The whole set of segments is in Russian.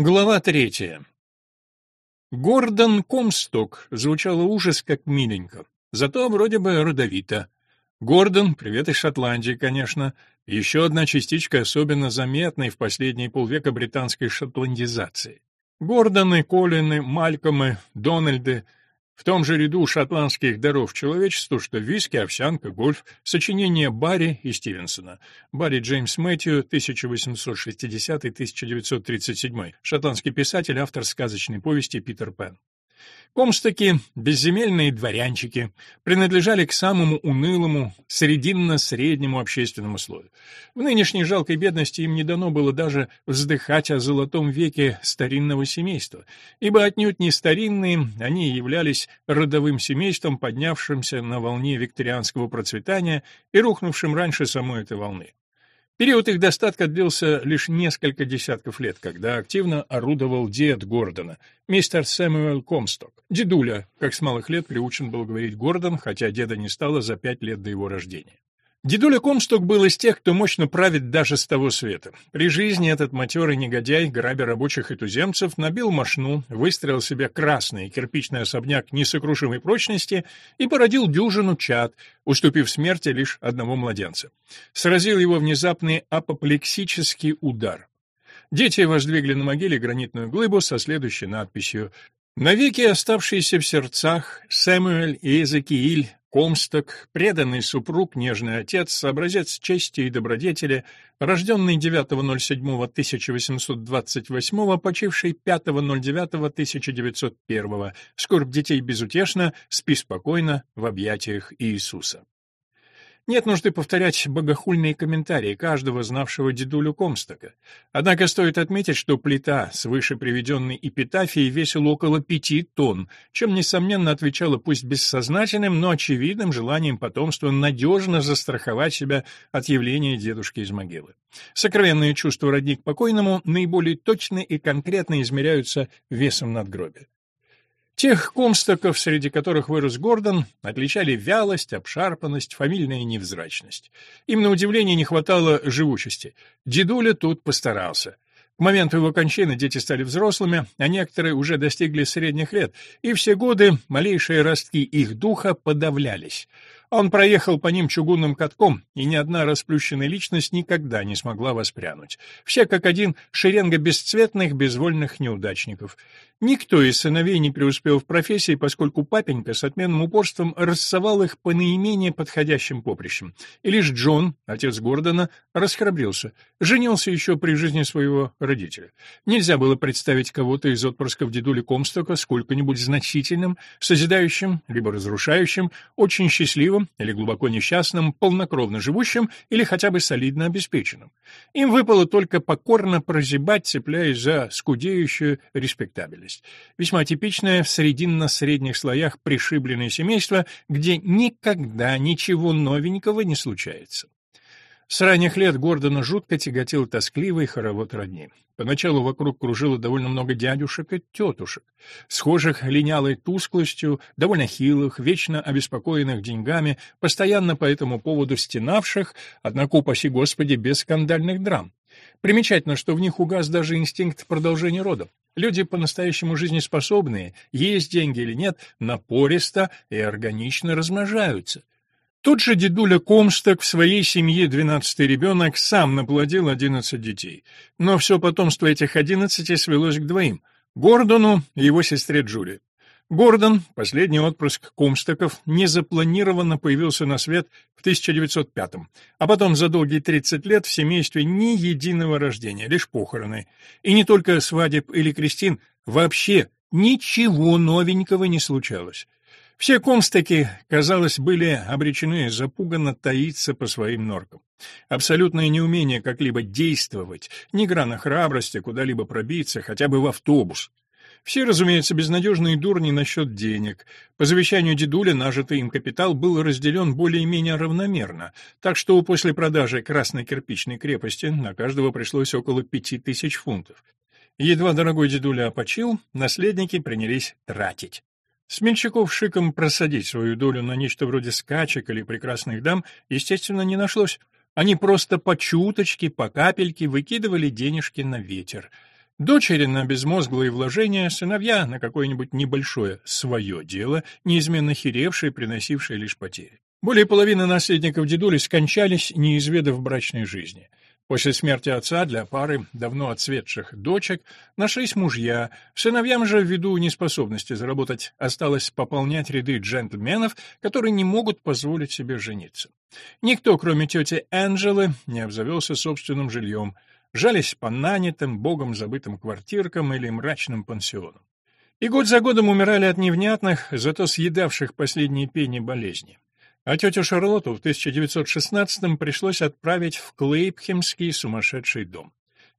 Глава третья. Гордон Комсток звучало ужас как миленько, зато вроде бы родовито. Гордон, привет из Шотландии, конечно, еще одна частичка особенно заметной в последние полвека британской шотландизации. Гордоны, Колины, Малькомы, Дональды — в том же ряду шотландских даров человечеству, что виски, овсянка, гольф, сочинения Барри и Стивенсона. Барри Джеймс Мэтью, 1860-1937, шотландский писатель, автор сказочной повести «Питер Пен». Комстаки, безземельные дворянчики, принадлежали к самому унылому, срединно-среднему общественному слою. В нынешней жалкой бедности им не дано было даже вздыхать о золотом веке старинного семейства, ибо отнюдь не старинные, они являлись родовым семейством, поднявшимся на волне викторианского процветания и рухнувшим раньше самой этой волны. Период их достатка длился лишь несколько десятков лет, когда активно орудовал дед Гордона, мистер Сэмюэл Комсток. Дедуля, как с малых лет приучен был говорить Гордон, хотя деда не стало за пять лет до его рождения. Дедуля Комсток был из тех, кто мощно правит даже с того света. При жизни этот матерый негодяй, грабя рабочих и туземцев, набил мошну, выстроил себе красный кирпичный особняк несокрушимой прочности и породил дюжину чад, уступив смерти лишь одного младенца. Сразил его внезапный апоплексический удар. Дети воздвигли на могиле гранитную глыбу со следующей надписью «Навеки оставшиеся в сердцах Сэмюэль и Эзекииль Комсток, преданный супруг, нежный отец, образец чести и добродетели, рожденный 9.07.1828, почивший 5.09.1901, скорбь детей безутешно, спи спокойно в объятиях Иисуса. Нет нужды повторять богохульные комментарии каждого знавшего дедулю Комстока. Однако стоит отметить, что плита с выше приведенной эпитафией весила около пяти тонн, чем, несомненно, отвечала пусть бессознательным, но очевидным желанием потомства надежно застраховать себя от явления дедушки из могилы. Сокровенные чувства родни к покойному наиболее точно и конкретно измеряются весом надгробия. Тех комстоков, среди которых вырос Гордон, отличали вялость, обшарпанность, фамильная невзрачность. Им, на удивление, не хватало живучести. Дедуля тут постарался. К моменту его кончины дети стали взрослыми, а некоторые уже достигли средних лет, и все годы малейшие ростки их духа подавлялись. Он проехал по ним чугунным катком, и ни одна расплющенная личность никогда не смогла воспрянуть. Все как один шеренга бесцветных, безвольных неудачников. Никто из сыновей не преуспел в профессии, поскольку папенька с отменным упорством рассовал их по наименее подходящим поприщам. И лишь Джон, отец Гордона, расхрабрился. Женился еще при жизни своего родителя. Нельзя было представить кого-то из отпрысков дедули Комстока сколько-нибудь значительным, созидающим, либо разрушающим, очень счастливым или глубоко несчастным, полнокровно живущим или хотя бы солидно обеспеченным. Им выпало только покорно прозябать, цепляясь за скудеющую респектабельность. Весьма типичное в срединно-средних слоях пришибленное семейство, где никогда ничего новенького не случается. С ранних лет Гордона жутко тяготил тоскливый хоровод родни. Поначалу вокруг кружило довольно много дядюшек и тетушек, схожих линялой тусклостью, довольно хилых, вечно обеспокоенных деньгами, постоянно по этому поводу стенавших, однако, упаси Господи, без скандальных драм. Примечательно, что в них угас даже инстинкт продолжения рода. Люди по-настоящему жизнеспособные, есть деньги или нет, напористо и органично размножаются. Тот же дедуля Комсток в своей семье двенадцатый ребенок сам наплодил одиннадцать детей. Но все потомство этих одиннадцати свелось к двоим — Гордону и его сестре Джули. Гордон, последний отпрыск Комстоков, незапланированно появился на свет в 1905-м, а потом за долгие 30 лет в семействе ни единого рождения, лишь похороны. И не только свадеб или крестин, вообще ничего новенького не случалось. Все комстаки, казалось, были обречены запуганно таиться по своим норкам. Абсолютное неумение как-либо действовать, ни грана храбрости куда-либо пробиться, хотя бы в автобус. Все, разумеется, безнадежные дурни насчет денег. По завещанию дедуля нажитый им капитал был разделен более-менее равномерно, так что после продажи красной кирпичной крепости на каждого пришлось около пяти тысяч фунтов. Едва дорогой дедуля опочил, наследники принялись тратить. Смельчаков шиком просадить свою долю на нечто вроде скачек или прекрасных дам, естественно, не нашлось. Они просто по чуточке, по капельке выкидывали денежки на ветер. Дочери на безмозглые вложения, сыновья на какое-нибудь небольшое свое дело, неизменно херевшие, приносившие лишь потери. Более половины наследников дедули скончались, не изведав брачной жизни. После смерти отца для пары давно отцветших дочек нашлись мужья, сыновьям же ввиду неспособности заработать осталось пополнять ряды джентльменов, которые не могут позволить себе жениться. Никто, кроме тети Энджелы, не обзавелся собственным жильем, жались по нанятым, богом забытым квартиркам или мрачным пансионам. И год за годом умирали от невнятных, зато съедавших последние пени болезни а тетю Шарлотту в 1916-м пришлось отправить в Клейпхемский сумасшедший дом.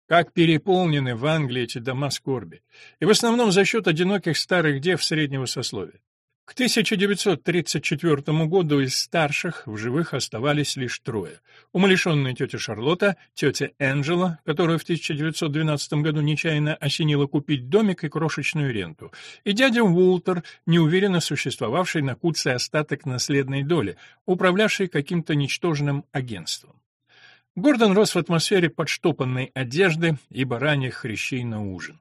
Как переполнены в Англии эти дома скорби, и в основном за счет одиноких старых дев среднего сословия. К 1934 году из старших в живых оставались лишь трое. Умалишенная тетя Шарлотта, тетя Энджела, которую в 1912 году нечаянно осенила купить домик и крошечную ренту, и дядя Уолтер, неуверенно существовавший на куце остаток наследной доли, управлявший каким-то ничтожным агентством. Гордон рос в атмосфере подштопанной одежды и бараньих хрящей на ужин.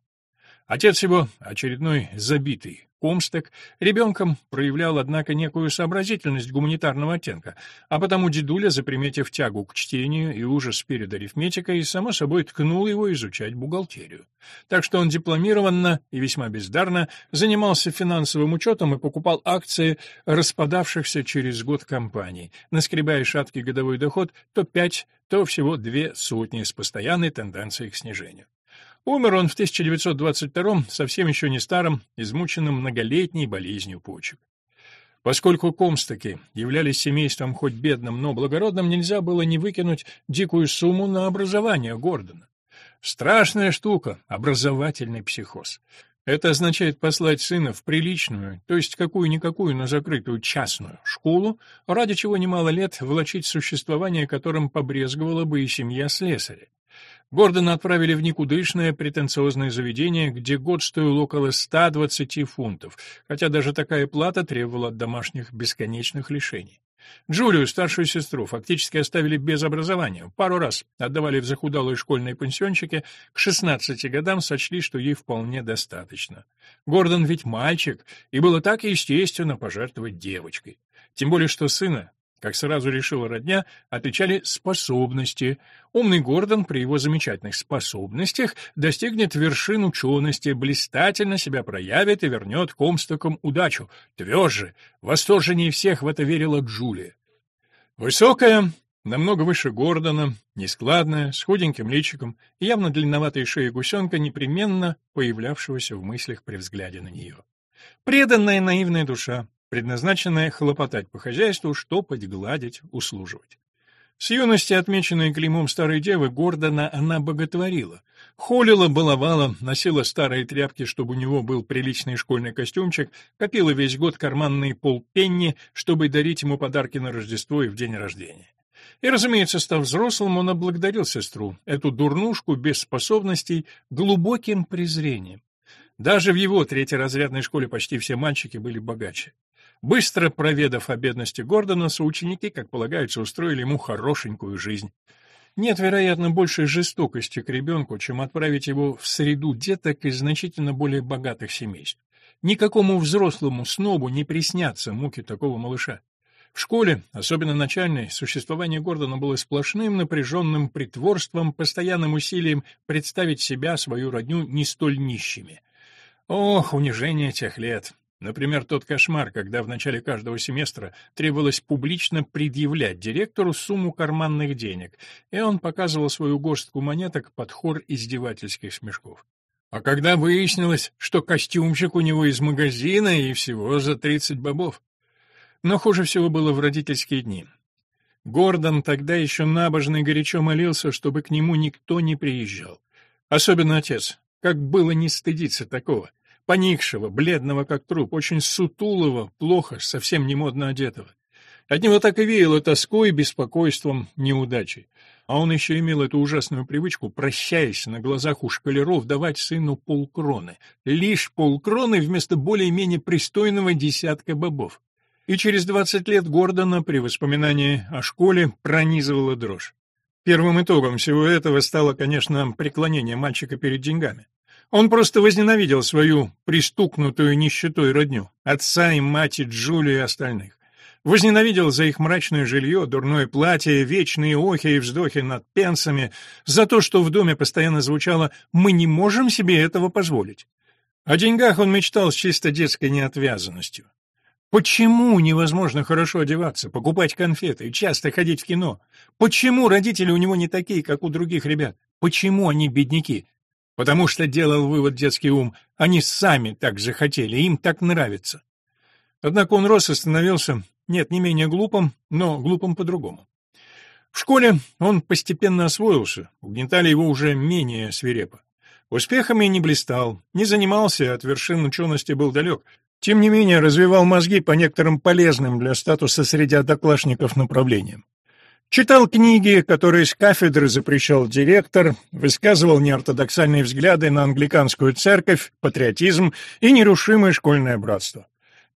Отец его, очередной забитый, Комсток ребенком проявлял, однако, некую сообразительность гуманитарного оттенка, а потому дедуля, заприметив тягу к чтению и ужас перед арифметикой, само собой ткнул его изучать бухгалтерию. Так что он дипломированно и весьма бездарно занимался финансовым учетом и покупал акции распадавшихся через год компаний, наскребая шаткий годовой доход то пять, то всего две сотни с постоянной тенденцией к снижению. Умер он в 1922 совсем еще не старым, измученным многолетней болезнью почек. Поскольку Комстаки являлись семейством хоть бедным, но благородным, нельзя было не выкинуть дикую сумму на образование Гордона. Страшная штука — образовательный психоз. Это означает послать сына в приличную, то есть какую-никакую, но закрытую частную школу, ради чего немало лет влачить существование, которым побрезговала бы и семья слесаря. Гордона отправили в никудышное претенциозное заведение, где год стоил около 120 фунтов, хотя даже такая плата требовала от домашних бесконечных лишений. Джулию, старшую сестру, фактически оставили без образования. Пару раз отдавали в захудалые школьные пансиончики, к 16 годам сочли, что ей вполне достаточно. Гордон ведь мальчик, и было так естественно пожертвовать девочкой. Тем более, что сына как сразу решила родня, отличали способности. Умный Гордон при его замечательных способностях достигнет вершин учености, блистательно себя проявит и вернет комстокам удачу. Тверже, восторженнее всех в это верила Джулия. Высокая, намного выше Гордона, нескладная, с худеньким личиком и явно длинноватой шеей гусенка, непременно появлявшегося в мыслях при взгляде на нее. Преданная наивная душа, предназначенная хлопотать по хозяйству, штопать, гладить, услуживать. С юности, отмеченной клеймом старой девы, Гордона она боготворила. Холила, баловала, носила старые тряпки, чтобы у него был приличный школьный костюмчик, копила весь год карманные полпенни, чтобы дарить ему подарки на Рождество и в день рождения. И, разумеется, став взрослым, он облагодарил сестру, эту дурнушку без способностей, глубоким презрением. Даже в его третьеразрядной школе почти все мальчики были богаче. Быстро проведав о бедности Гордона, соученики, как полагается, устроили ему хорошенькую жизнь. Нет, вероятно, большей жестокости к ребенку, чем отправить его в среду деток из значительно более богатых семейств. Никакому взрослому снобу не приснятся муки такого малыша. В школе, особенно начальной, существование Гордона было сплошным напряженным притворством, постоянным усилием представить себя, свою родню, не столь нищими. Ох, унижение тех лет! Например, тот кошмар, когда в начале каждого семестра требовалось публично предъявлять директору сумму карманных денег, и он показывал свою горстку монеток под хор издевательских смешков. А когда выяснилось, что костюмчик у него из магазина и всего за 30 бобов. Но хуже всего было в родительские дни. Гордон тогда еще набожно и горячо молился, чтобы к нему никто не приезжал. Особенно отец. Как было не стыдиться такого? Поникшего, бледного как труп, очень сутулого, плохо, совсем не модно одетого. От него так и веяло тоской, беспокойством, неудачей. А он еще имел эту ужасную привычку, прощаясь на глазах у шкалеров, давать сыну полкроны. Лишь полкроны вместо более-менее пристойного десятка бобов. И через двадцать лет Гордона при воспоминании о школе пронизывала дрожь. Первым итогом всего этого стало, конечно, преклонение мальчика перед деньгами. Он просто возненавидел свою пристукнутую нищетой родню, отца и мать и и остальных. Возненавидел за их мрачное жилье, дурное платье, вечные охи и вздохи над пенсами, за то, что в доме постоянно звучало «мы не можем себе этого позволить». О деньгах он мечтал с чисто детской неотвязанностью. Почему невозможно хорошо одеваться, покупать конфеты и часто ходить в кино? Почему родители у него не такие, как у других ребят? Почему они бедняки? Потому что делал вывод детский ум, они сами так захотели, им так нравится. Однако он рос и становился нет, не менее глупым, но глупым по-другому. В школе он постепенно освоился, угнетали его уже менее свирепо. Успехами не блистал, не занимался, от вершин учености был далек. Тем не менее, развивал мозги по некоторым полезным для статуса среди одноклассников направлениям. Читал книги, которые с кафедры запрещал директор, высказывал неортодоксальные взгляды на англиканскую церковь, патриотизм и нерушимое школьное братство.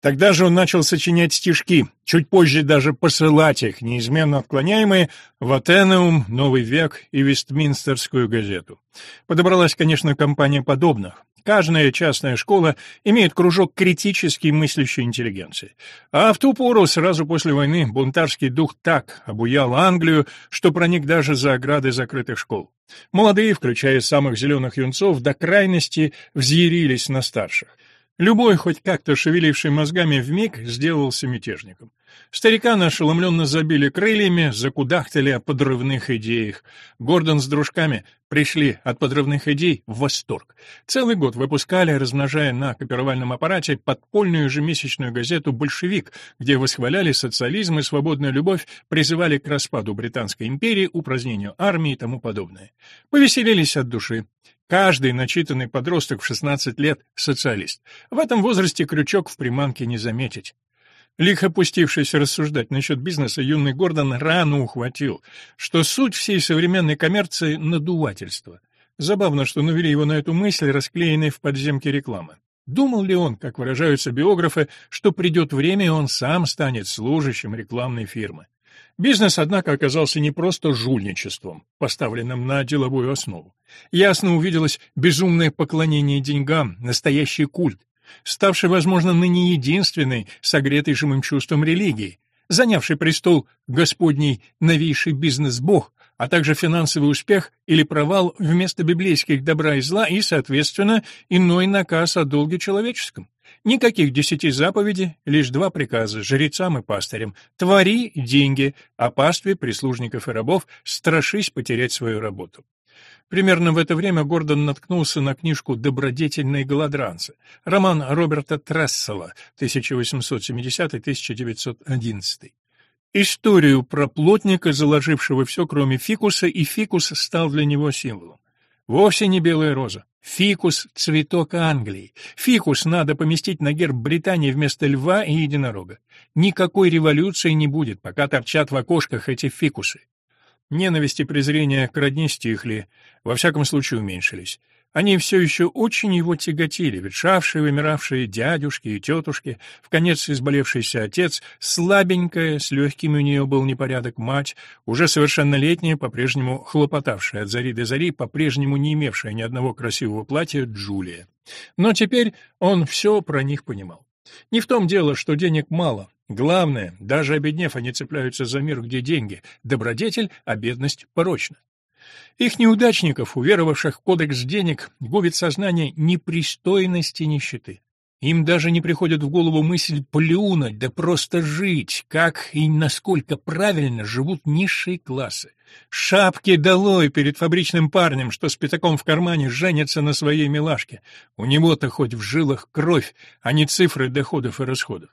Тогда же он начал сочинять стишки, чуть позже даже посылать их, неизменно отклоняемые, в Атенеум, Новый век и Вестминстерскую газету. Подобралась, конечно, компания подобных. Каждая частная школа имеет кружок критически мыслящей интеллигенции. А в ту пору, сразу после войны, бунтарский дух так обуял Англию, что проник даже за ограды закрытых школ. Молодые, включая самых зеленых юнцов, до крайности взъярились на старших. Любой, хоть как-то шевеливший мозгами, вмиг сделался мятежником. Старикана ошеломленно забили крыльями, закудахтали о подрывных идеях. Гордон с дружками пришли от подрывных идей в восторг. Целый год выпускали, размножая на копировальном аппарате, подпольную ежемесячную газету «Большевик», где восхваляли социализм и свободную любовь, призывали к распаду Британской империи, упразднению армии и тому подобное. Повеселились от души. Каждый начитанный подросток в 16 лет — социалист. В этом возрасте крючок в приманке не заметить. Лихо пустившись рассуждать насчет бизнеса, юный Гордон рано ухватил, что суть всей современной коммерции — надувательство. Забавно, что навели его на эту мысль, расклеенной в подземке рекламы. Думал ли он, как выражаются биографы, что придет время, и он сам станет служащим рекламной фирмы? Бизнес, однако, оказался не просто жульничеством, поставленным на деловую основу. Ясно увиделось безумное поклонение деньгам, настоящий культ, ставший, возможно, ныне единственной, согретой живым чувством религии, занявший престол Господний новейший бизнес-бог, а также финансовый успех или провал вместо библейских добра и зла и, соответственно, иной наказ о долге человеческом. Никаких десяти заповедей, лишь два приказа жрецам и пастырям. Твори деньги, а пастве прислужников и рабов страшись потерять свою работу. Примерно в это время Гордон наткнулся на книжку «Добродетельные голодранцы», роман Роберта Трессела, 1870-1911. Историю про плотника, заложившего все, кроме фикуса, и фикус стал для него символом. Вовсе не белая роза. Фикус — цветок Англии. Фикус надо поместить на герб Британии вместо льва и единорога. Никакой революции не будет, пока торчат в окошках эти фикусы. Ненависть и презрение к родне стихли, во всяком случае уменьшились. Они все еще очень его тяготили, ветшавшие, вымиравшие дядюшки и тетушки, в конец изболевшийся отец, слабенькая, с легкими у нее был непорядок мать, уже совершеннолетняя, по-прежнему хлопотавшая от зари до зари, по-прежнему не имевшая ни одного красивого платья Джулия. Но теперь он все про них понимал. Не в том дело, что денег мало. Главное, даже обеднев, они цепляются за мир, где деньги. Добродетель, а бедность порочна. Их неудачников, уверовавших в кодекс денег, губит сознание непристойности нищеты. Им даже не приходит в голову мысль плюнуть, да просто жить, как и насколько правильно живут низшие классы. Шапки долой перед фабричным парнем, что с пятаком в кармане женится на своей милашке. У него-то хоть в жилах кровь, а не цифры доходов и расходов.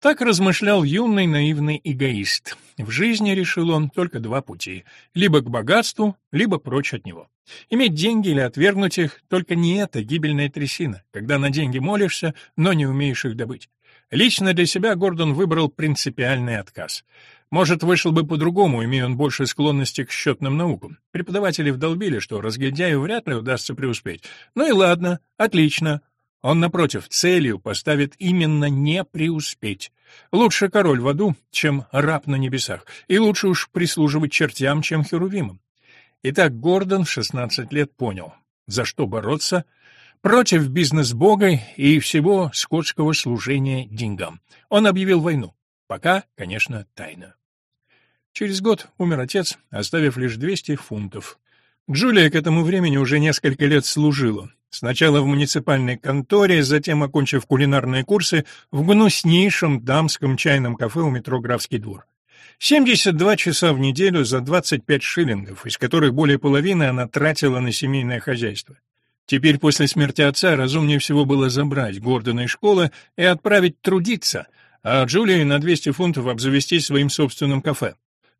Так размышлял юный наивный эгоист. В жизни, решил он, только два пути — либо к богатству, либо прочь от него. Иметь деньги или отвергнуть их — только не это гибельная трясина, когда на деньги молишься, но не умеешь их добыть. Лично для себя Гордон выбрал принципиальный отказ. Может, вышел бы по-другому, имея он больше склонности к счетным наукам. Преподаватели вдолбили, что разгильдяю вряд ли удастся преуспеть. Ну и ладно, отлично. Он, напротив, целью поставит именно не преуспеть. Лучше король в аду, чем раб на небесах, и лучше уж прислуживать чертям, чем херувимам. Итак, Гордон в 16 лет понял. За что бороться? Против бизнес-бога и всего скотского служения деньгам. Он объявил войну. Пока, конечно, тайна. Через год умер отец, оставив лишь 200 фунтов. Джулия к этому времени уже несколько лет служила. Сначала в муниципальной конторе, затем, окончив кулинарные курсы, в гнуснейшем дамском чайном кафе у метро Графский двор. 72 часа в неделю за 25 шиллингов, из которых более половины она тратила на семейное хозяйство. Теперь после смерти отца разумнее всего было забрать Гордона из школы и отправить трудиться, а Джулии на 200 фунтов обзавестись своим собственным кафе.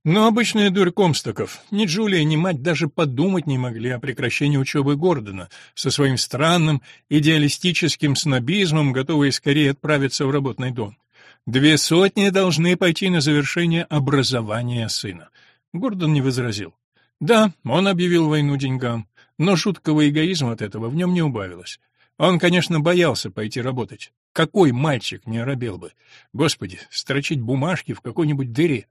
Но обычная дурь Комстоков. Ни Джулия, ни мать даже подумать не могли о прекращении учебы Гордона, со своим странным, идеалистическим снобизмом, готовые скорее отправиться в работный дом. Две сотни должны пойти на завершение образования сына. Гордон не возразил. Да, он объявил войну деньгам, но жуткого эгоизма от этого в нем не убавилось. Он, конечно, боялся пойти работать. Какой мальчик не оробел бы? Господи, строчить бумажки в какой-нибудь дыре.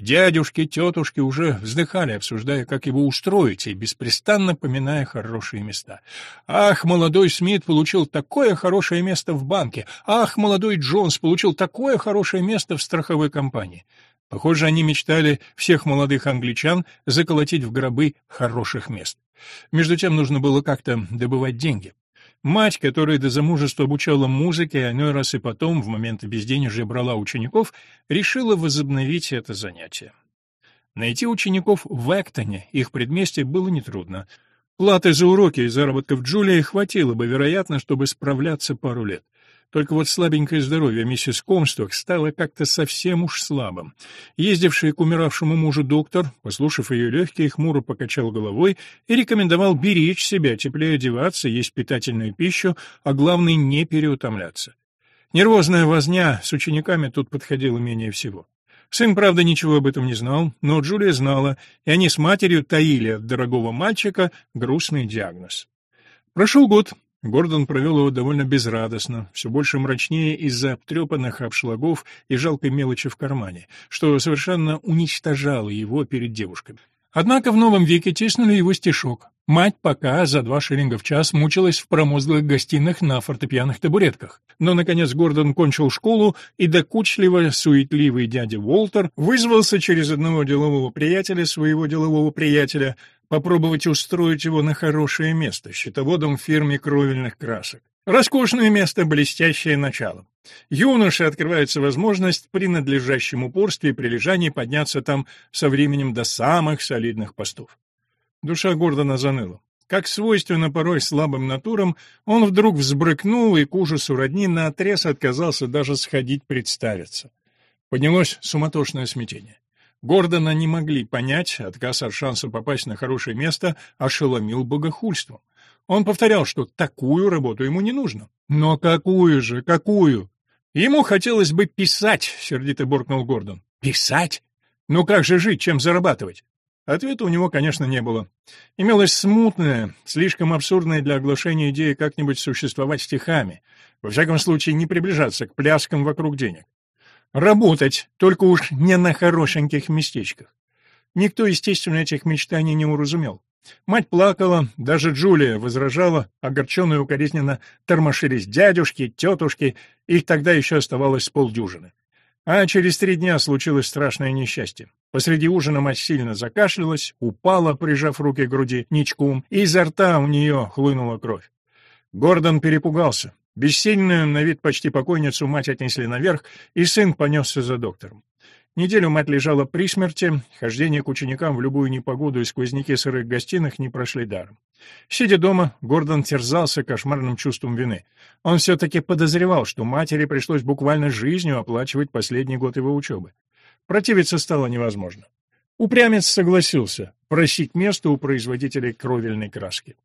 Дядюшки, тетушки уже вздыхали, обсуждая, как его устроить, и беспрестанно поминая хорошие места. «Ах, молодой Смит получил такое хорошее место в банке! Ах, молодой Джонс получил такое хорошее место в страховой компании!» Похоже, они мечтали всех молодых англичан заколотить в гробы хороших мест. Между тем нужно было как-то добывать деньги. Мать, которая до замужества обучала музыке, а иной раз и потом, в моменты безденежья, брала учеников, решила возобновить это занятие. Найти учеников в Эктоне, их предместье, было нетрудно. Платы за уроки и заработков Джулии хватило бы, вероятно, чтобы справляться пару лет. Только вот слабенькое здоровье миссис Комсток стало как-то совсем уж слабым. Ездивший к умиравшему мужу доктор, послушав ее легкие, хмуро покачал головой и рекомендовал беречь себя, теплее одеваться, есть питательную пищу, а главное не переутомляться. Нервозная возня с учениками тут подходила менее всего. Сын, правда, ничего об этом не знал, но Джулия знала, и они с матерью таили от дорогого мальчика грустный диагноз. Прошел год, Гордон провел его довольно безрадостно, все больше мрачнее из-за обтрепанных обшлагов и жалкой мелочи в кармане, что совершенно уничтожало его перед девушками. Однако в новом веке тиснули его стишок. Мать пока за два шиллинга в час мучилась в промозглых гостиных на фортепианных табуретках. Но, наконец, Гордон кончил школу, и докучливо суетливый дядя Уолтер вызвался через одного делового приятеля своего делового приятеля попробовать устроить его на хорошее место, счетоводом в фирме кровельных красок. Роскошное место, блестящее начало. Юноше открывается возможность при надлежащем упорстве и прилежании подняться там со временем до самых солидных постов. Душа Гордона заныла. Как свойственно порой слабым натурам, он вдруг взбрыкнул и к ужасу родни наотрез отказался даже сходить представиться. Поднялось суматошное смятение. Гордона не могли понять, отказ от шанса попасть на хорошее место ошеломил богохульством. Он повторял, что такую работу ему не нужно. Но какую же, какую? Ему хотелось бы писать, сердито буркнул Гордон. Писать? Ну как же жить, чем зарабатывать? Ответа у него, конечно, не было. Имелась смутная, слишком абсурдная для оглашения идея как-нибудь существовать стихами, во всяком случае не приближаться к пляскам вокруг денег. Работать, только уж не на хорошеньких местечках. Никто, естественно, этих мечтаний не уразумел. Мать плакала, даже Джулия возражала, огорченная укоризненно тормошились дядюшки, тетушки, их тогда еще оставалось полдюжины. А через три дня случилось страшное несчастье. Посреди ужина мать сильно закашлялась, упала, прижав руки к груди ничком, и изо рта у нее хлынула кровь. Гордон перепугался. Бессильную, на вид почти покойницу, мать отнесли наверх, и сын понесся за доктором. Неделю мать лежала при смерти, хождение к ученикам в любую непогоду и сквозняки сырых гостиных не прошли даром. Сидя дома, Гордон терзался кошмарным чувством вины. Он все-таки подозревал, что матери пришлось буквально жизнью оплачивать последний год его учебы. Противиться стало невозможно. Упрямец согласился просить место у производителей кровельной краски.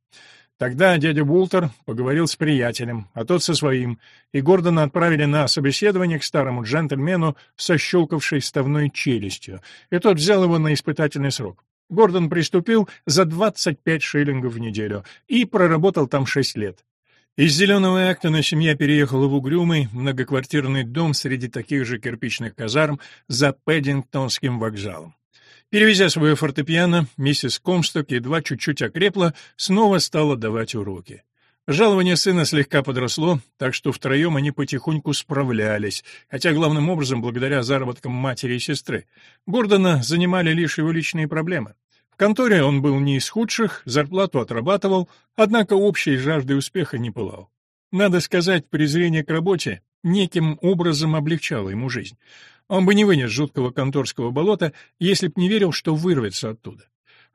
Тогда дядя Бултер поговорил с приятелем, а тот со своим, и Гордона отправили на собеседование к старому джентльмену со щелкавшей ставной челюстью, и тот взял его на испытательный срок. Гордон приступил за 25 шиллингов в неделю и проработал там 6 лет. Из Зеленого Эктона семья переехала в угрюмый многоквартирный дом среди таких же кирпичных казарм за Пэддингтонским вокзалом. Перевезя свое фортепиано, миссис Комсток едва чуть-чуть окрепла, снова стала давать уроки. Жалование сына слегка подросло, так что втроем они потихоньку справлялись, хотя главным образом благодаря заработкам матери и сестры. Гордона занимали лишь его личные проблемы. В конторе он был не из худших, зарплату отрабатывал, однако общей жаждой успеха не пылал. Надо сказать, презрение к работе неким образом облегчало ему жизнь. Он бы не вынес жуткого конторского болота, если б не верил, что вырвется оттуда.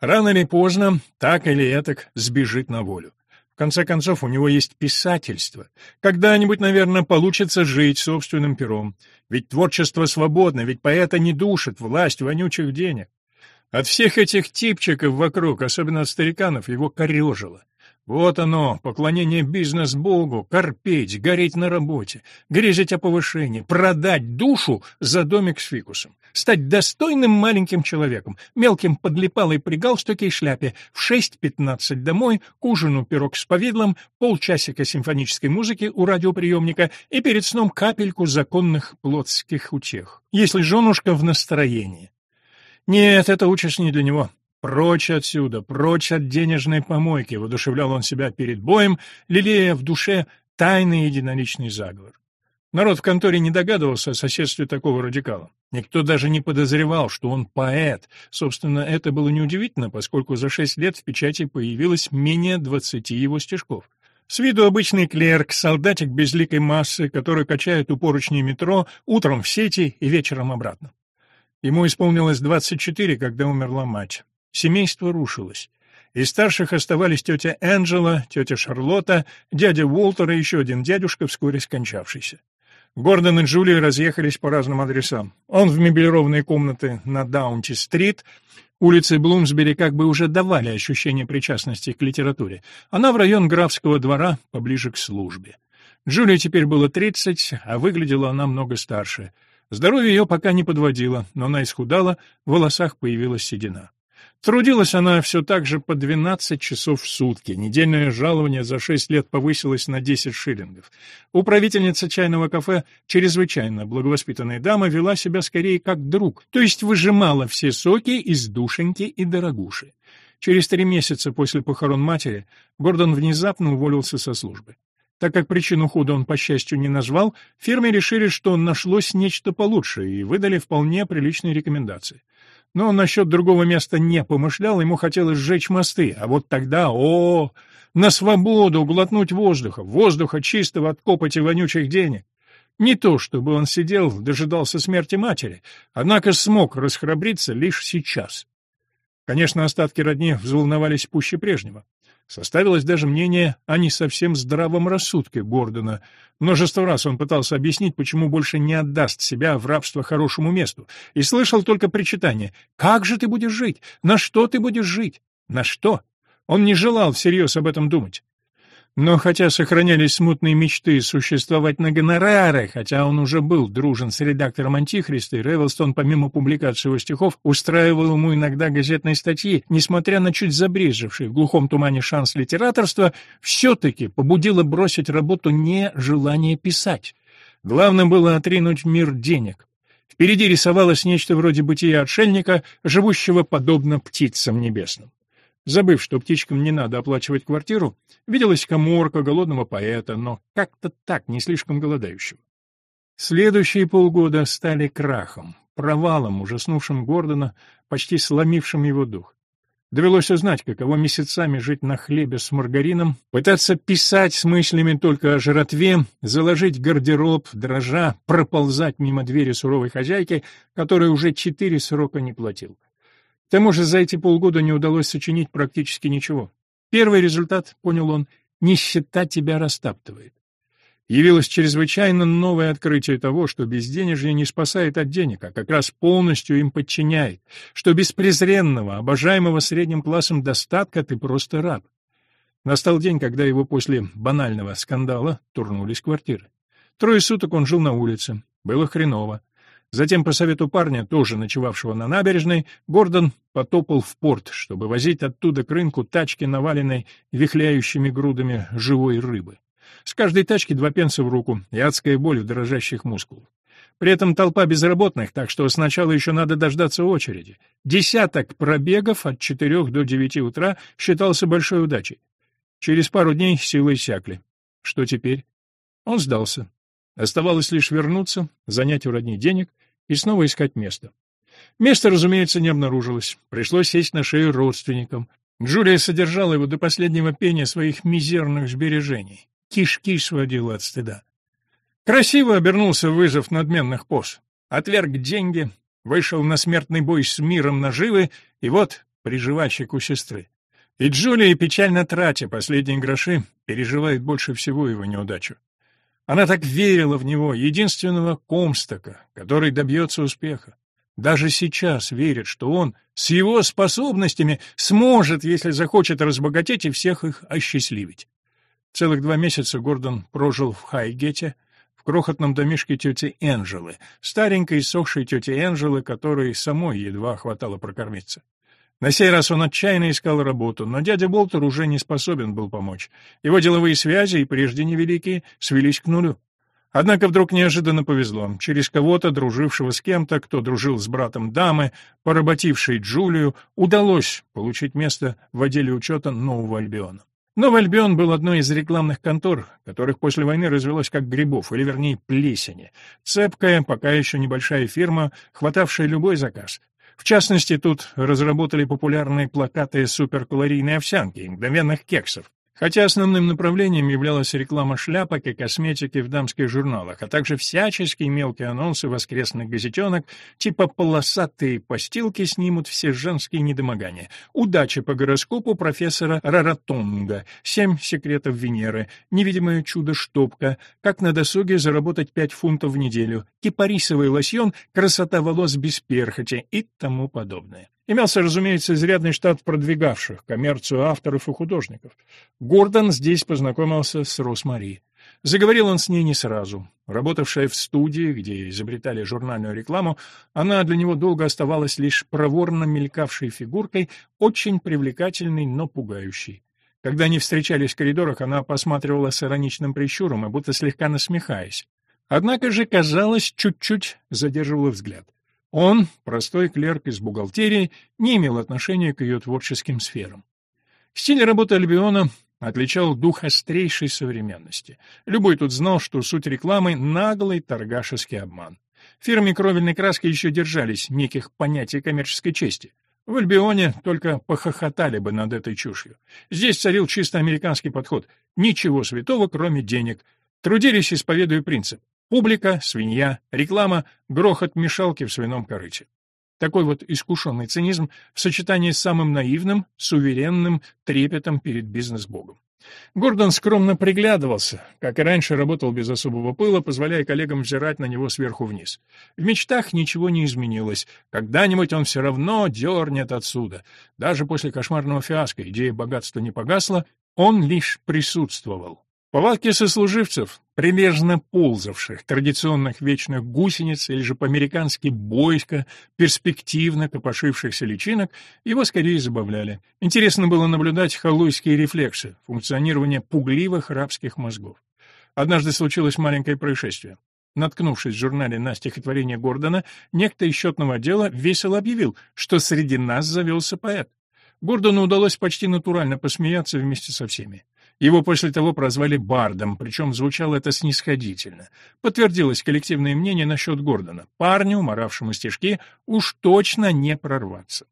Рано или поздно, так или этак, сбежит на волю. В конце концов, у него есть писательство. Когда-нибудь, наверное, получится жить собственным пером. Ведь творчество свободно, ведь поэта не душит власть вонючих денег. От всех этих типчиков вокруг, особенно от стариканов, его корежило. Вот оно, поклонение бизнес-богу, корпеть, гореть на работе, грезить о повышении, продать душу за домик с фикусом, стать достойным маленьким человеком, мелким подлипалой при галстуке и шляпе, в 6.15 домой, к ужину пирог с повидлом, полчасика симфонической музыки у радиоприемника и перед сном капельку законных плотских утех, если женушка в настроении. Нет, это участь не для него. Прочь отсюда, прочь от денежной помойки, воодушевлял он себя перед боем, лелея в душе тайный единоличный заговор. Народ в конторе не догадывался о соседстве такого радикала. Никто даже не подозревал, что он поэт. Собственно, это было неудивительно, поскольку за шесть лет в печати появилось менее двадцати его стишков. С виду обычный клерк, солдатик безликой массы, который качает у поручней метро, утром в сети и вечером обратно. Ему исполнилось двадцать четыре, когда умерла мать. Семейство рушилось. Из старших оставались тетя Энджела, тетя Шарлотта, дядя Уолтер и еще один дядюшка, вскоре скончавшийся. Гордон и Джулия разъехались по разным адресам. Он в меблированные комнаты на Даунти-стрит, улицы Блумсбери как бы уже давали ощущение причастности к литературе. Она в район графского двора, поближе к службе. Джулии теперь было тридцать, а выглядела она много старше. Здоровье ее пока не подводило, но она исхудала, в волосах появилась седина. Трудилась она все так же по 12 часов в сутки. Недельное жалование за 6 лет повысилось на 10 шиллингов. Управительница чайного кафе, чрезвычайно благовоспитанная дама, вела себя скорее как друг, то есть выжимала все соки из душеньки и дорогуши. Через три месяца после похорон матери Гордон внезапно уволился со службы. Так как причину худа он, по счастью, не назвал, фирме решили, что нашлось нечто получше, и выдали вполне приличные рекомендации. Но он насчет другого места не помышлял, ему хотелось сжечь мосты, а вот тогда, о, на свободу, глотнуть воздуха, воздуха чистого от копоти вонючих денег. Не то, чтобы он сидел, дожидался смерти матери, однако смог расхрабриться лишь сейчас. Конечно, остатки родни взволновались пуще прежнего. Составилось даже мнение о не совсем здравом рассудке Гордона. Множество раз он пытался объяснить, почему больше не отдаст себя в рабство хорошему месту, и слышал только причитание «Как же ты будешь жить? На что ты будешь жить? На что?» Он не желал всерьез об этом думать. Но хотя сохранялись смутные мечты существовать на гонорары, хотя он уже был дружен с редактором «Антихриста», и Ревелстон, помимо публикации его стихов, устраивал ему иногда газетные статьи, несмотря на чуть забрежевший в глухом тумане шанс литераторства, все-таки побудило бросить работу не желание писать. Главным было отринуть мир денег. Впереди рисовалось нечто вроде бытия отшельника, живущего подобно птицам небесным. Забыв, что птичкам не надо оплачивать квартиру, виделась коморка голодного поэта, но как-то так, не слишком голодающего. Следующие полгода стали крахом, провалом, ужаснувшим Гордона, почти сломившим его дух. Довелось узнать, каково месяцами жить на хлебе с маргарином, пытаться писать с мыслями только о жратве, заложить гардероб, дрожа, проползать мимо двери суровой хозяйки, которая уже четыре срока не платил. Тому же за эти полгода не удалось сочинить практически ничего. Первый результат, понял он, нищета тебя растаптывает. Явилось чрезвычайно новое открытие того, что безденежье не спасает от денег, а как раз полностью им подчиняет, что без презренного, обожаемого средним классом достатка ты просто раб. Настал день, когда его после банального скандала турнули с квартиры. Трое суток он жил на улице. Было хреново. Затем, по совету парня, тоже ночевавшего на набережной, Гордон потопал в порт, чтобы возить оттуда к рынку тачки, наваленной вихляющими грудами живой рыбы. С каждой тачки два пенса в руку и адская боль в дрожащих мускулах. При этом толпа безработных, так что сначала еще надо дождаться очереди. Десяток пробегов от 4 до 9 утра считался большой удачей. Через пару дней силы иссякли. Что теперь? Он сдался. Оставалось лишь вернуться, занять у родни денег и снова искать место. Место, разумеется, не обнаружилось. Пришлось сесть на шею родственникам. Джулия содержала его до последнего пения своих мизерных сбережений. Кишки сводила от стыда. Красиво обернулся вызов надменных поз. Отверг деньги, вышел на смертный бой с миром наживы, и вот приживальщик у сестры. И Джулия, печально тратя последние гроши, переживает больше всего его неудачу. Она так верила в него, единственного Комстока, который добьется успеха. Даже сейчас верит, что он с его способностями сможет, если захочет, разбогатеть и всех их осчастливить. Целых два месяца Гордон прожил в Хайгете, в крохотном домишке тети Энджелы, старенькой сохшей тети Энджелы, которой самой едва хватало прокормиться. На сей раз он отчаянно искал работу, но дядя Болтер уже не способен был помочь. Его деловые связи, и прежде невеликие, свелись к нулю. Однако вдруг неожиданно повезло. Через кого-то, дружившего с кем-то, кто дружил с братом дамы, поработившей Джулию, удалось получить место в отделе учета Нового Альбиона. Новый Альбион был одной из рекламных контор, которых после войны развелось как грибов, или вернее плесени. Цепкая, пока еще небольшая фирма, хватавшая любой заказ. В частности, тут разработали популярные плакаты суперкалорийной овсянки и мгновенных кексов. Хотя основным направлением являлась реклама шляпок и косметики в дамских журналах, а также всяческие мелкие анонсы воскресных газетенок, типа «Полосатые постилки снимут все женские недомогания», «Удача по гороскопу профессора Раратонга», «Семь секретов Венеры», «Невидимое чудо-штопка», «Как на досуге заработать пять фунтов в неделю», «Кипарисовый лосьон», «Красота волос без перхоти» и тому подобное. Имелся, разумеется, изрядный штат продвигавших коммерцию авторов и художников. Гордон здесь познакомился с Росмари. Заговорил он с ней не сразу. Работавшая в студии, где изобретали журнальную рекламу, она для него долго оставалась лишь проворно мелькавшей фигуркой, очень привлекательной, но пугающей. Когда они встречались в коридорах, она посматривала с ироничным прищуром и будто слегка насмехаясь. Однако же, казалось, чуть-чуть задерживала взгляд. Он, простой клерк из бухгалтерии, не имел отношения к ее творческим сферам. Стиль работы Альбиона отличал дух острейшей современности. Любой тут знал, что суть рекламы — наглый торгашеский обман. В фирме кровельной краски еще держались неких понятий коммерческой чести. В Альбионе только похохотали бы над этой чушью. Здесь царил чисто американский подход. Ничего святого, кроме денег. Трудились, исповедуя принцип. Публика, свинья, реклама, грохот мешалки в свином корыте. Такой вот искушенный цинизм в сочетании с самым наивным, суверенным трепетом перед бизнес-богом. Гордон скромно приглядывался, как и раньше работал без особого пыла, позволяя коллегам взирать на него сверху вниз. В мечтах ничего не изменилось. Когда-нибудь он все равно дернет отсюда. Даже после кошмарного фиаско идея богатства не погасла, он лишь присутствовал. Повадки сослуживцев, прилежно ползавших, традиционных вечных гусениц или же по-американски бойко, перспективно копошившихся личинок, его скорее забавляли. Интересно было наблюдать халуйские рефлексы, функционирование пугливых рабских мозгов. Однажды случилось маленькое происшествие. Наткнувшись в журнале на стихотворение Гордона, некто из счетного отдела весело объявил, что среди нас завелся поэт. Гордону удалось почти натурально посмеяться вместе со всеми. Его после того прозвали Бардом, причем звучало это снисходительно. Подтвердилось коллективное мнение насчет Гордона. Парню, моравшему стишки, уж точно не прорваться.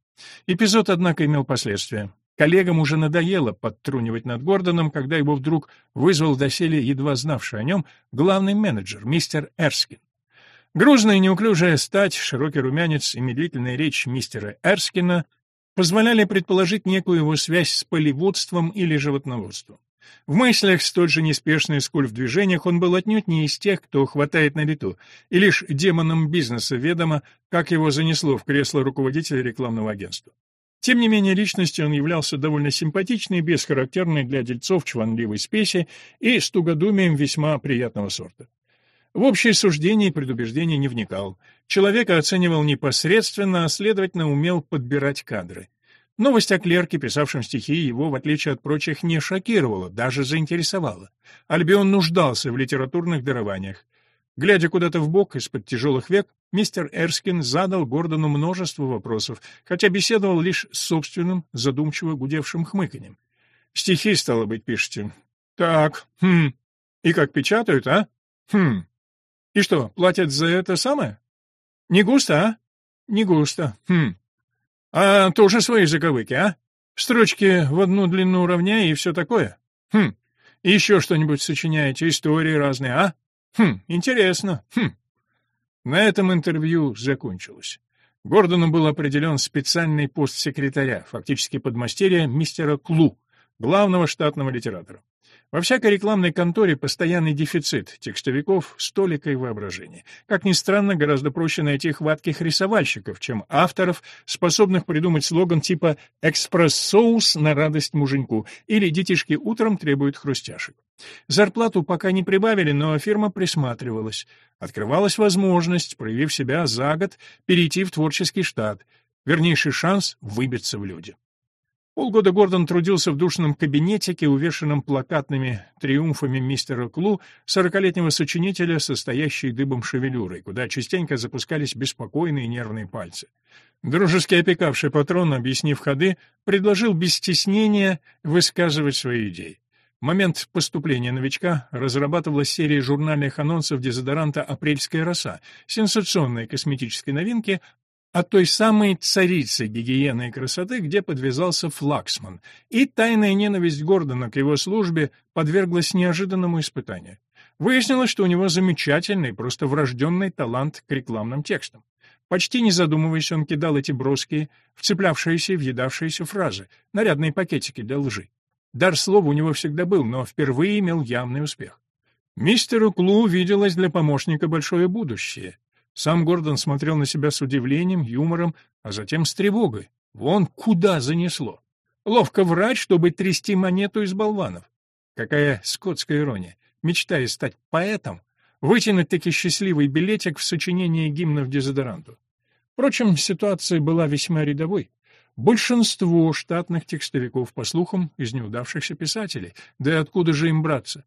Эпизод, однако, имел последствия. Коллегам уже надоело подтрунивать над Гордоном, когда его вдруг вызвал доселе едва знавший о нем главный менеджер, мистер Эрскин. Грузная неуклюжая стать, широкий румянец и медлительная речь мистера Эрскина позволяли предположить некую его связь с полеводством или животноводством. В мыслях, столь же неспешный, сколь в движениях, он был отнюдь не из тех, кто хватает на лету, и лишь демонам бизнеса ведомо, как его занесло в кресло руководителя рекламного агентства. Тем не менее, личностью он являлся довольно симпатичной, без характерной для дельцов чванливой спеси и с тугодумием весьма приятного сорта. В общее суждение и предубеждения не вникал. Человека оценивал непосредственно, а, следовательно, умел подбирать кадры. Новость о клерке, писавшем стихи, его, в отличие от прочих, не шокировала, даже заинтересовала. Альбион нуждался в литературных дарованиях. Глядя куда-то в бок из-под тяжелых век, мистер Эрскин задал Гордону множество вопросов, хотя беседовал лишь с собственным, задумчиво гудевшим хмыканьем. «Стихи, стало быть, пишете?» «Так, хм. И как печатают, а? Хм. И что, платят за это самое? Не густо, а? Не густо. Хм. А тоже свои заковыки, а? Строчки в одну длину равняй и все такое? Хм. Еще что-нибудь сочиняете, истории разные, а? Хм, интересно. Хм. На этом интервью закончилось. Гордону был определен специальный пост секретаря, фактически подмастерья мистера Клу, главного штатного литератора. Во всякой рекламной конторе постоянный дефицит текстовиков, столика и воображения. Как ни странно, гораздо проще найти хватких рисовальщиков, чем авторов, способных придумать слоган типа «экспресс-соус на радость муженьку» или «детишки утром требуют хрустяшек». Зарплату пока не прибавили, но фирма присматривалась. Открывалась возможность, проявив себя за год, перейти в творческий штат. Вернейший шанс выбиться в люди. Полгода Гордон трудился в душном кабинетике, увешанном плакатными триумфами мистера Клу, сорокалетнего сочинителя, состоящей дыбом шевелюрой, куда частенько запускались беспокойные нервные пальцы. Дружески опекавший патрон, объяснив ходы, предложил без стеснения высказывать свои идеи. В момент поступления новичка разрабатывалась серия журнальных анонсов дезодоранта «Апрельская роса», сенсационной косметической новинки, от той самой царицы гигиены и красоты, где подвязался Флаксман, и тайная ненависть Гордона к его службе подверглась неожиданному испытанию. Выяснилось, что у него замечательный, просто врожденный талант к рекламным текстам. Почти не задумываясь, он кидал эти броские, вцеплявшиеся и въедавшиеся фразы, нарядные пакетики для лжи. Дар слова у него всегда был, но впервые имел явный успех. Мистеру Клу виделось для помощника большое будущее. Сам Гордон смотрел на себя с удивлением, юмором, а затем с тревогой. Вон куда занесло. Ловко врать, чтобы трясти монету из болванов. Какая скотская ирония. Мечтая стать поэтом, вытянуть таки счастливый билетик в сочинение гимнов дезодоранту. Впрочем, ситуация была весьма рядовой. Большинство штатных текстовиков, по слухам, из неудавшихся писателей. Да и откуда же им браться?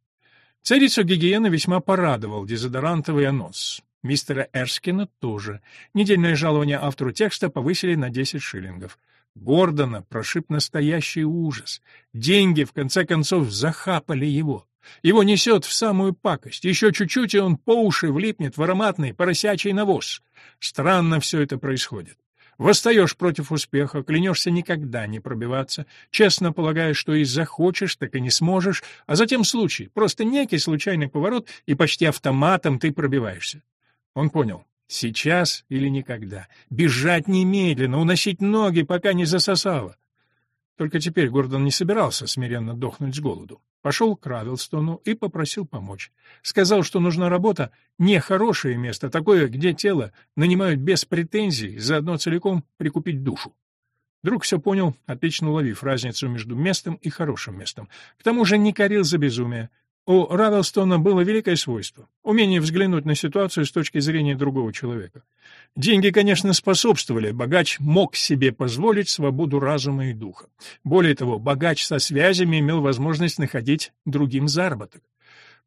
Царицу гигиены весьма порадовал дезодорантовый анонс. Мистера Эрскина тоже. Недельное жалование автору текста повысили на 10 шиллингов. Гордона прошиб настоящий ужас. Деньги, в конце концов, захапали его. Его несет в самую пакость. Еще чуть-чуть, и он по уши влипнет в ароматный поросячий навоз. Странно все это происходит. Восстаешь против успеха, клянешься никогда не пробиваться, честно полагаешь, что и захочешь, так и не сможешь, а затем случай, просто некий случайный поворот, и почти автоматом ты пробиваешься. Он понял. Сейчас или никогда. Бежать немедленно, уносить ноги, пока не засосало. Только теперь Гордон не собирался смиренно дохнуть с голоду. Пошел к Равилстону и попросил помочь. Сказал, что нужна работа, не хорошее место, такое, где тело нанимают без претензий, заодно целиком прикупить душу. Друг все понял, отлично уловив разницу между местом и хорошим местом. К тому же не корил за безумие. У Равелстона было великое свойство — умение взглянуть на ситуацию с точки зрения другого человека. Деньги, конечно, способствовали, богач мог себе позволить свободу разума и духа. Более того, богач со связями имел возможность находить другим заработок.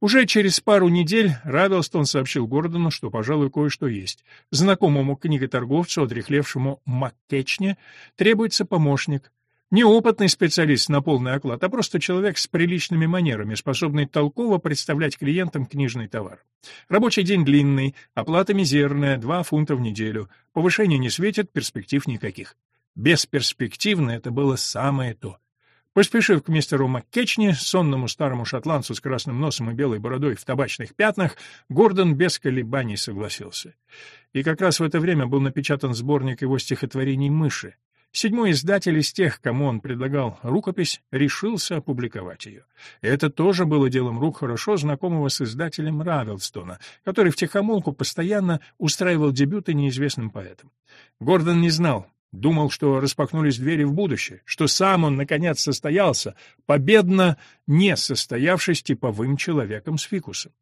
Уже через пару недель Равелстон сообщил Гордону, что, пожалуй, кое-что есть. Знакомому книготорговцу, отрехлевшему Маккечне, требуется помощник, не опытный специалист на полный оклад, а просто человек с приличными манерами, способный толково представлять клиентам книжный товар. Рабочий день длинный, оплата мизерная, 2 фунта в неделю. Повышение не светит, перспектив никаких. Бесперспективно это было самое то. Поспешив к мистеру Маккечни, сонному старому шотландцу с красным носом и белой бородой в табачных пятнах, Гордон без колебаний согласился. И как раз в это время был напечатан сборник его стихотворений «Мыши». Седьмой издатель из тех, кому он предлагал рукопись, решился опубликовать ее. Это тоже было делом рук хорошо знакомого с издателем Равелстона, который втихомолку постоянно устраивал дебюты неизвестным поэтам. Гордон не знал, Думал, что распахнулись двери в будущее, что сам он, наконец, состоялся, победно не состоявшись типовым человеком с фикусом.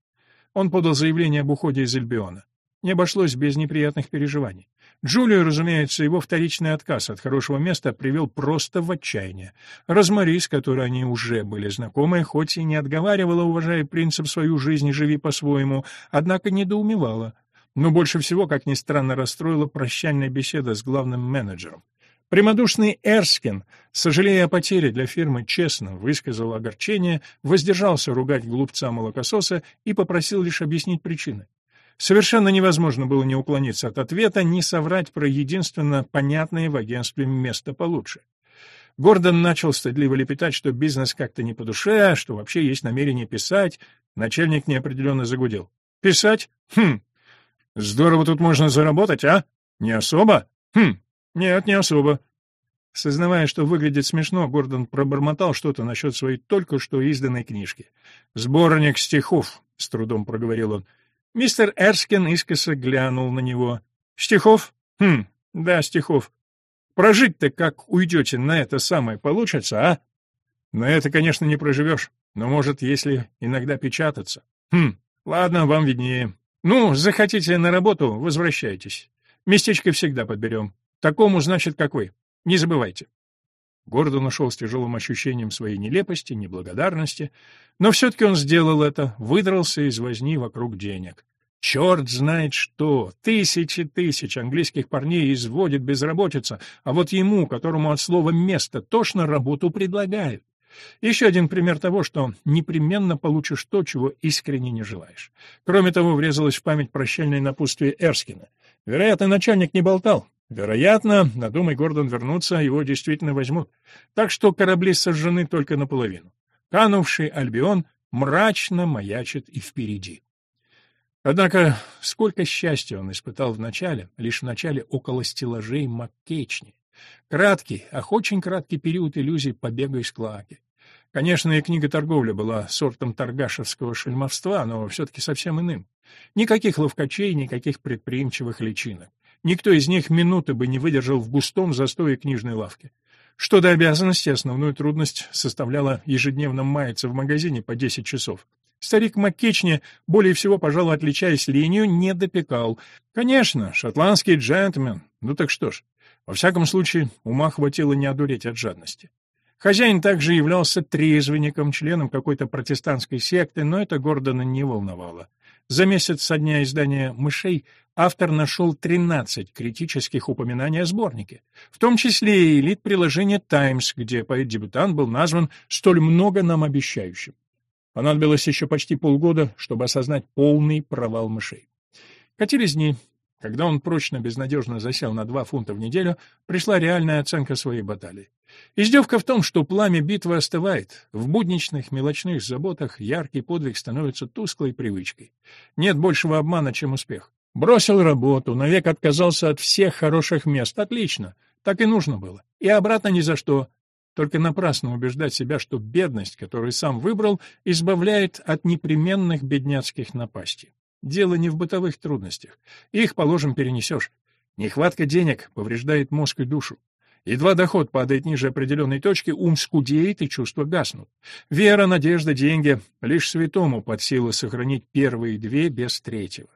Он подал заявление об уходе из Альбиона. Не обошлось без неприятных переживаний. Джулию, разумеется, его вторичный отказ от хорошего места привел просто в отчаяние. Розмари, с которой они уже были знакомы, хоть и не отговаривала, уважая принцип свою жизнь живи по-своему, однако недоумевала. Но больше всего, как ни странно, расстроила прощальная беседа с главным менеджером. Прямодушный Эрскин, сожалея о потере для фирмы, честно высказал огорчение, воздержался ругать глупца-молокососа и попросил лишь объяснить причины. Совершенно невозможно было не уклониться от ответа, не соврать про единственно понятное в агентстве место получше. Гордон начал стыдливо лепетать, что бизнес как-то не по душе, что вообще есть намерение писать. Начальник неопределенно загудел. «Писать? Хм. Здорово тут можно заработать, а? Не особо? Хм. Нет, не особо. Сознавая, что выглядит смешно, Гордон пробормотал что-то насчет своей только что изданной книжки. «Сборник стихов», — с трудом проговорил он. Мистер Эрскин искоса глянул на него. «Стихов? Хм, да, стихов. Прожить-то как уйдете на это самое получится, а? На это, конечно, не проживешь, но, может, если иногда печататься. Хм, ладно, вам виднее. Ну, захотите на работу, возвращайтесь. Местечко всегда подберем. Такому, значит, как вы. Не забывайте. Гордон ушел с тяжелым ощущением своей нелепости, неблагодарности, но все-таки он сделал это, выдрался из возни вокруг денег. Черт знает что! Тысячи тысяч английских парней изводит безработица, а вот ему, которому от слова «место» тошно, работу предлагают. Еще один пример того, что непременно получишь то, чего искренне не желаешь. Кроме того, врезалось в память прощальное напутствие Эрскина. Вероятно, начальник не болтал. Вероятно, надумай Гордон вернуться, его действительно возьмут. Так что корабли сожжены только наполовину. Канувший Альбион мрачно маячит и впереди. Однако сколько счастья он испытал в начале, лишь в начале около стеллажей Маккечни. Краткий, ах очень краткий период иллюзий побега из Клоаки. Конечно, и книга торговля была сортом торгашевского шельмовства, но все-таки совсем иным. Никаких ловкачей, никаких предприимчивых личинок. Никто из них минуты бы не выдержал в густом застое книжной лавки. Что до обязанности, основную трудность составляла ежедневно маяться в магазине по 10 часов. Старик Маккечни, более всего, пожалуй, отличаясь ленью, не допекал. Конечно, шотландский джентльмен. Ну так что ж, во всяком случае, ума хватило не одуреть от жадности. Хозяин также являлся трезвенником, членом какой-то протестантской секты, но это Гордона не волновало. За месяц со дня издания «Мышей» автор нашел 13 критических упоминаний о сборнике, в том числе и элит приложения «Таймс», где поэт-дебютант был назван столь много нам обещающим. Понадобилось еще почти полгода, чтобы осознать полный провал мышей. Катились дни. Когда он прочно, безнадежно засел на два фунта в неделю, пришла реальная оценка своей баталии. Издевка в том, что пламя битвы остывает. В будничных, мелочных заботах яркий подвиг становится тусклой привычкой. Нет большего обмана, чем успех. Бросил работу, навек отказался от всех хороших мест. Отлично. Так и нужно было. И обратно ни за что. Только напрасно убеждать себя, что бедность, которую сам выбрал, избавляет от непременных бедняцких напастей. Дело не в бытовых трудностях. Их, положим, перенесешь. Нехватка денег повреждает мозг и душу. Едва доход падает ниже определенной точки, ум скудеет и чувства гаснут. Вера, надежда, деньги — лишь святому под силу сохранить первые две без третьего.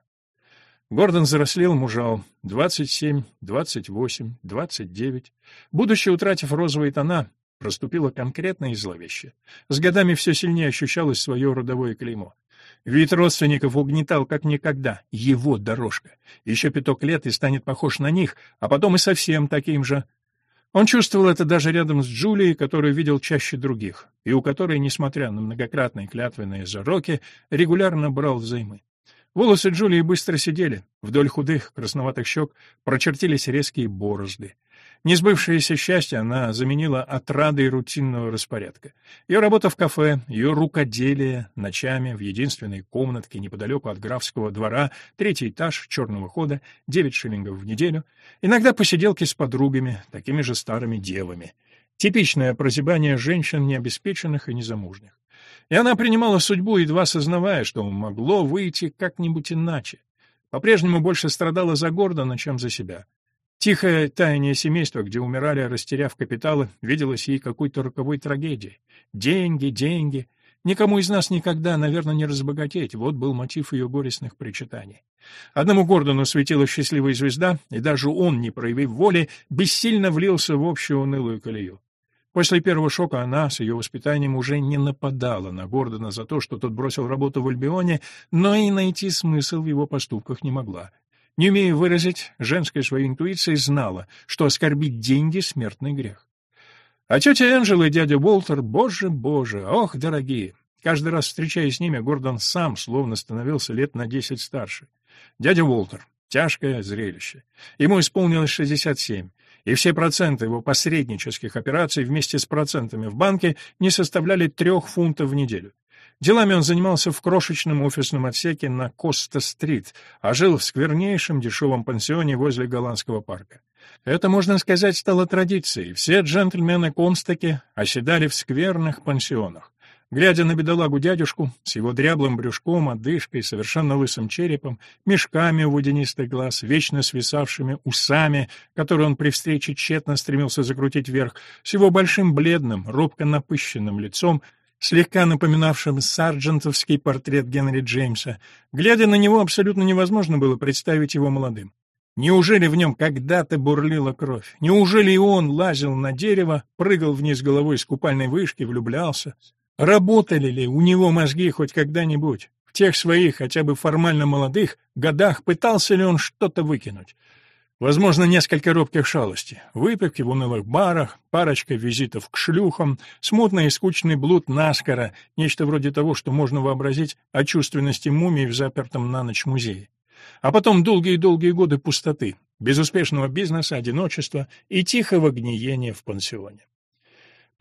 Гордон взрослел, мужал. Двадцать семь, двадцать восемь, двадцать девять. Будущее, утратив розовые тона, проступило конкретно и зловеще. С годами все сильнее ощущалось свое родовое клеймо. Вид родственников угнетал как никогда. Его дорожка. Еще пяток лет и станет похож на них, а потом и совсем таким же. Он чувствовал это даже рядом с Джулией, которую видел чаще других, и у которой, несмотря на многократные клятвенные зароки, регулярно брал взаймы. Волосы Джулии быстро сидели, вдоль худых красноватых щек прочертились резкие борозды. Несбывшееся счастье она заменила отрадой рутинного распорядка. Ее работа в кафе, ее рукоделие ночами в единственной комнатке неподалеку от графского двора, третий этаж черного хода, девять шиллингов в неделю, иногда посиделки с подругами, такими же старыми девами. Типичное прозябание женщин необеспеченных и незамужних. И она принимала судьбу, едва сознавая, что могло выйти как-нибудь иначе. По-прежнему больше страдала за Гордона, чем за себя. Тихое таяние семейства, где умирали, растеряв капиталы, виделось ей какой-то роковой трагедией. Деньги, деньги. Никому из нас никогда, наверное, не разбогатеть. Вот был мотив ее горестных причитаний. Одному Гордону светила счастливая звезда, и даже он, не проявив воли, бессильно влился в общую унылую колею. После первого шока она с ее воспитанием уже не нападала на Гордона за то, что тот бросил работу в Альбионе, но и найти смысл в его поступках не могла. Не умея выразить, женская своей интуицией знала, что оскорбить деньги — смертный грех. А тетя Энджела и дядя Уолтер, боже, боже, ох, дорогие! Каждый раз встречаясь с ними, Гордон сам словно становился лет на десять старше. Дядя Уолтер — тяжкое зрелище. Ему исполнилось шестьдесят семь и все проценты его посреднических операций вместе с процентами в банке не составляли трех фунтов в неделю. Делами он занимался в крошечном офисном отсеке на Коста-стрит, а жил в сквернейшем дешевом пансионе возле Голландского парка. Это, можно сказать, стало традицией. Все джентльмены Комстаки оседали в скверных пансионах. Глядя на бедолагу-дядюшку с его дряблым брюшком, одышкой, совершенно лысым черепом, мешками у водянистых глаз, вечно свисавшими усами, которые он при встрече тщетно стремился закрутить вверх, с его большим бледным, робко напыщенным лицом, слегка напоминавшим сарджентовский портрет Генри Джеймса, глядя на него, абсолютно невозможно было представить его молодым. Неужели в нем когда-то бурлила кровь? Неужели и он лазил на дерево, прыгал вниз головой с купальной вышки, влюблялся? Работали ли у него мозги хоть когда-нибудь? В тех своих, хотя бы формально молодых, годах пытался ли он что-то выкинуть? Возможно, несколько робких шалостей. Выпивки в унылых барах, парочка визитов к шлюхам, смутный и скучный блуд наскоро, нечто вроде того, что можно вообразить о чувственности мумии в запертом на ночь музее. А потом долгие-долгие годы пустоты, безуспешного бизнеса, одиночества и тихого гниения в пансионе.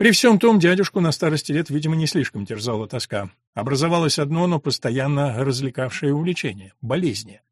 При всем том, дядюшку на старости лет, видимо, не слишком терзала тоска. Образовалось одно, но постоянно развлекавшее увлечение — болезни.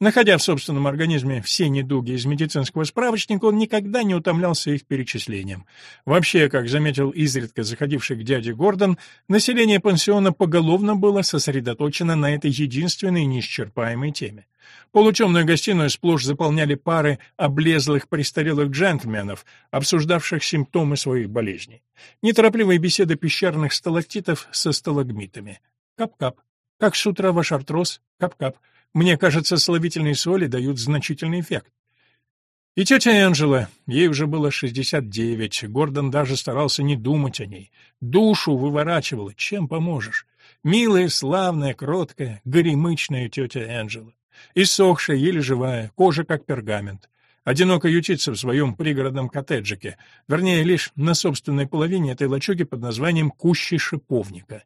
Находя в собственном организме все недуги из медицинского справочника, он никогда не утомлялся их перечислением. Вообще, как заметил изредка заходивший к дяде Гордон, население пансиона поголовно было сосредоточено на этой единственной неисчерпаемой теме. Полутемную гостиную сплошь заполняли пары облезлых престарелых джентльменов, обсуждавших симптомы своих болезней. Неторопливые беседы пещерных сталактитов со сталагмитами. Кап-кап. Как с утра ваш артроз? Кап-кап. Мне кажется, слабительные соли дают значительный эффект. И тетя Энджела, ей уже было 69, Гордон даже старался не думать о ней. Душу выворачивала, чем поможешь. Милая, славная, кроткая, горемычная тетя Энджела. Иссохшая, еле живая, кожа как пергамент. Одиноко ютится в своем пригородном коттеджике, вернее, лишь на собственной половине этой лачуги под названием «Кущи шиповника».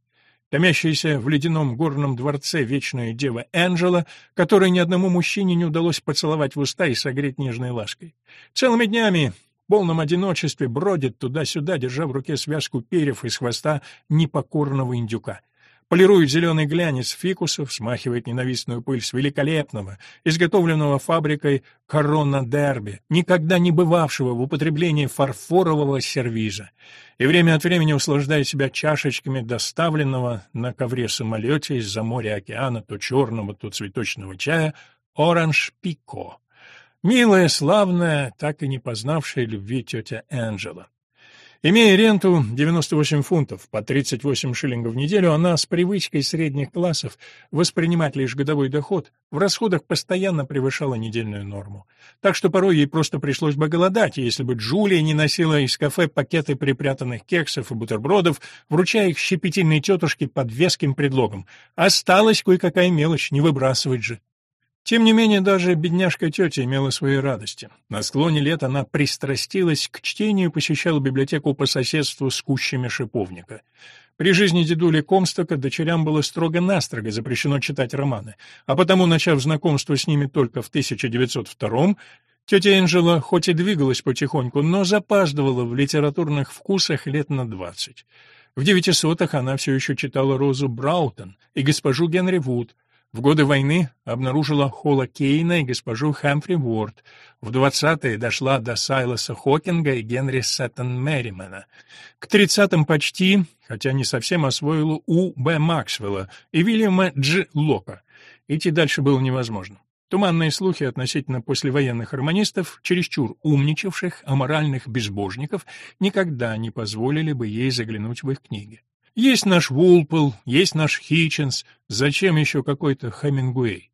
Томящаяся в ледяном горном дворце вечная дева Энджела, которой ни одному мужчине не удалось поцеловать в уста и согреть нежной лаской. Целыми днями в полном одиночестве бродит туда-сюда, держа в руке связку перьев из хвоста непокорного индюка — Полирует зеленый глянец фикусов, смахивает ненавистную пыль с великолепного, изготовленного фабрикой Корона Дерби, никогда не бывавшего в употреблении фарфорового сервиза, и время от времени услаждает себя чашечками доставленного на ковре самолете из-за моря океана то черного, то цветочного чая «Оранж Пико». Милая, славная, так и не познавшая любви тетя Энджела. Имея ренту 98 фунтов по 38 шиллингов в неделю, она с привычкой средних классов воспринимать лишь годовой доход в расходах постоянно превышала недельную норму. Так что порой ей просто пришлось бы голодать, если бы Джулия не носила из кафе пакеты припрятанных кексов и бутербродов, вручая их щепетильной тетушке под веским предлогом. Осталась кое-какая мелочь, не выбрасывать же. Тем не менее, даже бедняжка тетя имела свои радости. На склоне лет она пристрастилась к чтению и посещала библиотеку по соседству с кущами шиповника. При жизни дедули Комстока дочерям было строго-настрого запрещено читать романы, а потому, начав знакомство с ними только в 1902 тетя Энджела хоть и двигалась потихоньку, но запаздывала в литературных вкусах лет на двадцать. В девятисотых она все еще читала Розу Браутон и госпожу Генри Вуд, в годы войны обнаружила Холла Кейна и госпожу Хэмфри Уорд. В 20-е дошла до Сайлоса Хокинга и Генри Сэттон Мерримена. К 30-м почти, хотя не совсем освоила У. Б. Максвелла и Вильяма Дж. Лока. Идти дальше было невозможно. Туманные слухи относительно послевоенных романистов, чересчур умничавших, аморальных безбожников, никогда не позволили бы ей заглянуть в их книги. Есть наш Вулпл, есть наш Хитченс, зачем еще какой-то Хемингуэй?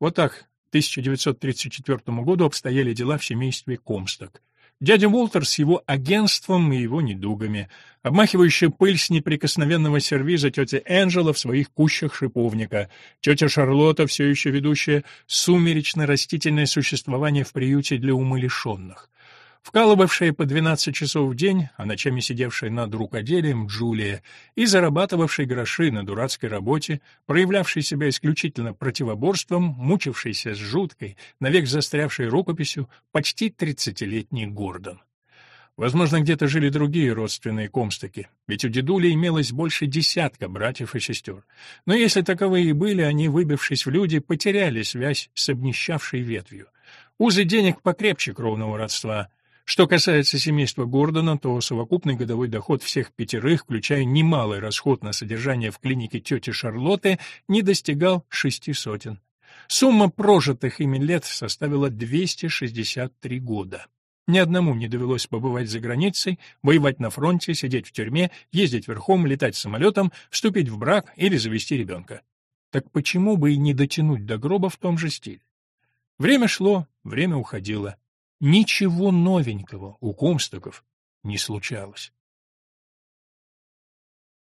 Вот так к 1934 году обстояли дела в семействе Комсток. Дядя Уолтер с его агентством и его недугами, обмахивающая пыль с неприкосновенного сервиза тетя Энджела в своих кущах шиповника, тетя Шарлотта, все еще ведущая сумеречно-растительное существование в приюте для умалишенных, вкалывавшая по 12 часов в день, а ночами сидевшая над рукоделием Джулия и зарабатывавшая гроши на дурацкой работе, проявлявшая себя исключительно противоборством, мучившийся с жуткой, навек застрявшей рукописью, почти тридцатилетний Гордон. Возможно, где-то жили другие родственные комстаки, ведь у дедули имелось больше десятка братьев и сестер. Но если таковые и были, они, выбившись в люди, потеряли связь с обнищавшей ветвью. Узы денег покрепче кровного родства — что касается семейства Гордона, то совокупный годовой доход всех пятерых, включая немалый расход на содержание в клинике тети Шарлотты, не достигал шести сотен. Сумма прожитых ими лет составила 263 года. Ни одному не довелось побывать за границей, воевать на фронте, сидеть в тюрьме, ездить верхом, летать самолетом, вступить в брак или завести ребенка. Так почему бы и не дотянуть до гроба в том же стиле? Время шло, время уходило. Ничего новенького у Комстоков не случалось.